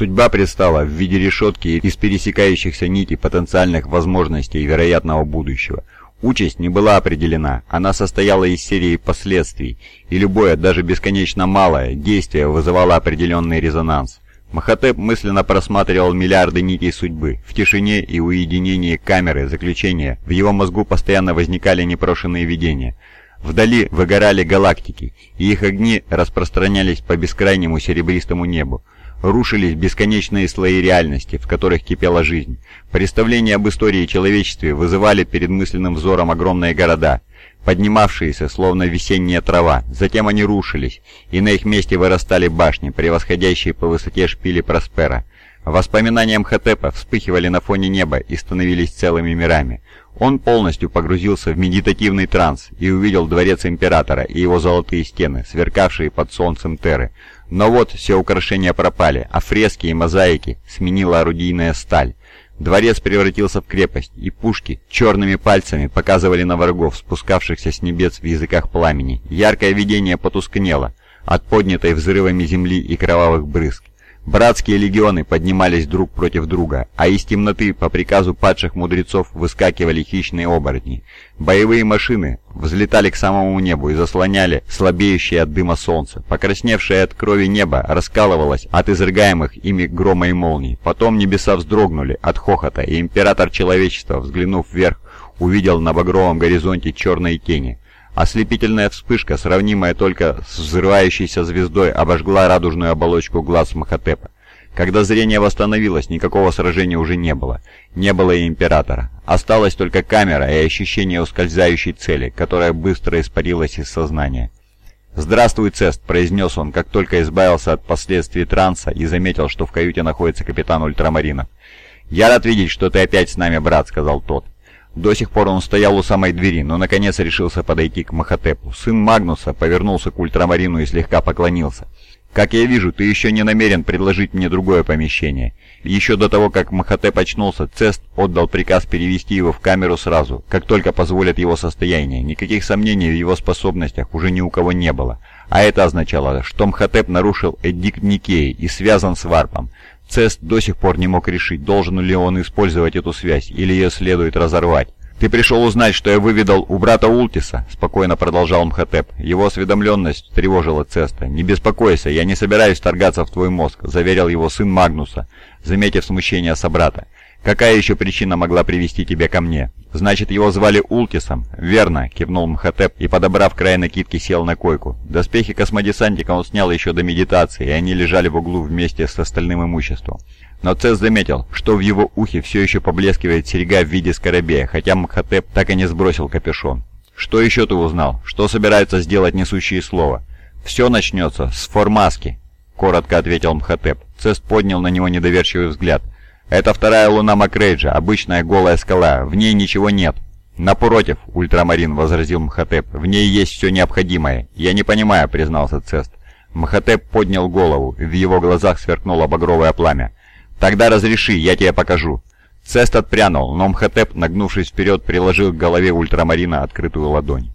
Судьба предстала в виде решетки из пересекающихся нитей потенциальных возможностей вероятного будущего. Участь не была определена, она состояла из серии последствий, и любое, даже бесконечно малое, действие вызывало определенный резонанс. Махатеп мысленно просматривал миллиарды нитей судьбы. В тишине и уединении камеры заключения в его мозгу постоянно возникали непрошенные видения. Вдали выгорали галактики, и их огни распространялись по бескрайнему серебристому небу. Рушились бесконечные слои реальности, в которых кипела жизнь. Представления об истории человечестве вызывали перед мысленным взором огромные города, поднимавшиеся, словно весенняя трава. Затем они рушились, и на их месте вырастали башни, превосходящие по высоте шпили Проспера. Воспоминания Мхотепа вспыхивали на фоне неба и становились целыми мирами. Он полностью погрузился в медитативный транс и увидел дворец Императора и его золотые стены, сверкавшие под солнцем Терры. Но вот все украшения пропали, а фрески и мозаики сменила орудийная сталь. Дворец превратился в крепость, и пушки черными пальцами показывали на врагов, спускавшихся с небес в языках пламени. Яркое видение потускнело от поднятой взрывами земли и кровавых брызг. Братские легионы поднимались друг против друга, а из темноты по приказу падших мудрецов выскакивали хищные оборотни. Боевые машины взлетали к самому небу и заслоняли слабеющее от дыма солнце. Покрасневшее от крови небо раскалывалось от изрыгаемых ими грома и молний. Потом небеса вздрогнули от хохота, и император человечества, взглянув вверх, увидел на багровом горизонте черные тени. Ослепительная вспышка, сравнимая только с взрывающейся звездой, обожгла радужную оболочку глаз Махотепа. Когда зрение восстановилось, никакого сражения уже не было. Не было и Императора. Осталась только камера и ощущение ускользающей цели, которая быстро испарилась из сознания. «Здравствуй, Цест», — произнес он, как только избавился от последствий транса и заметил, что в каюте находится капитан Ультрамаринов. «Я рад видеть, что ты опять с нами, брат», — сказал тот. До сих пор он стоял у самой двери, но наконец решился подойти к Махотепу. Сын Магнуса повернулся к ультрамарину и слегка поклонился. «Как я вижу, ты еще не намерен предложить мне другое помещение». Еще до того, как Махотеп очнулся, Цест отдал приказ перевести его в камеру сразу, как только позволит его состояние. Никаких сомнений в его способностях уже ни у кого не было. А это означало, что Мхотеп нарушил Эдикт Никеи и связан с Варпом. Цест до сих пор не мог решить, должен ли он использовать эту связь, или ее следует разорвать. «Ты пришел узнать, что я выведал у брата Ултиса?» – спокойно продолжал Мхотеп. Его осведомленность тревожила Цеста. «Не беспокойся, я не собираюсь торгаться в твой мозг», – заверил его сын Магнуса, заметив смущение собрата. «Какая еще причина могла привести тебя ко мне?» «Значит, его звали Ултисом?» «Верно», — кивнул Мхотеп и, подобрав край накидки, сел на койку. Доспехи космодесантника он снял еще до медитации, и они лежали в углу вместе с остальным имуществом. Но Цесс заметил, что в его ухе все еще поблескивает серьга в виде скоробея, хотя Мхотеп так и не сбросил капюшон. «Что еще ты узнал? Что собираются сделать несущие слова?» «Все начнется с формаски», — коротко ответил Мхотеп. Цесс поднял на него недоверчивый взгляд. «Это вторая луна Макрейджа, обычная голая скала, в ней ничего нет». «Напротив», — Ультрамарин возразил Мхотеп, — «в ней есть все необходимое». «Я не понимаю», — признался Цест. Мхотеп поднял голову, в его глазах сверкнуло багровое пламя. «Тогда разреши, я тебе покажу». Цест отпрянул, но Мхотеп, нагнувшись вперед, приложил к голове Ультрамарина открытую ладонь.